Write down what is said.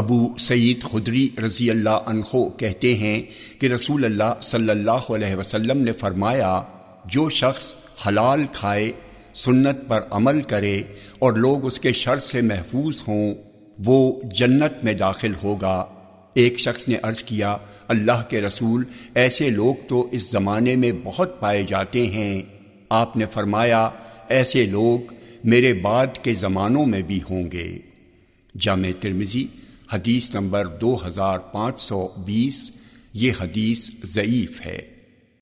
ابو سعید خدری رضی اللہ عنہ کہتے ہیں کہ رسول اللہ صلی اللہ علیہ وسلم نے فرمایا، جو شخص حلال کھائے، سنت پر عمل کرے اور لوگ اس کے شر سے محفوظ ہوں، وہ جنت میں داخل ہوگا۔ ایک شخص نے عرض کیا، اللہ کے رسول، ایسے لوگ تو اس زمانے میں بہت پائے جاتے ہیں۔ آپ نے فرمایا، ایسے لوگ میرے بعد کے زمانوں میں بھی ہوں گے۔ جامع ترمزی حدیث نمبر دو ہزار پانچ سو بیس یہ حدیث ضعیف ہے۔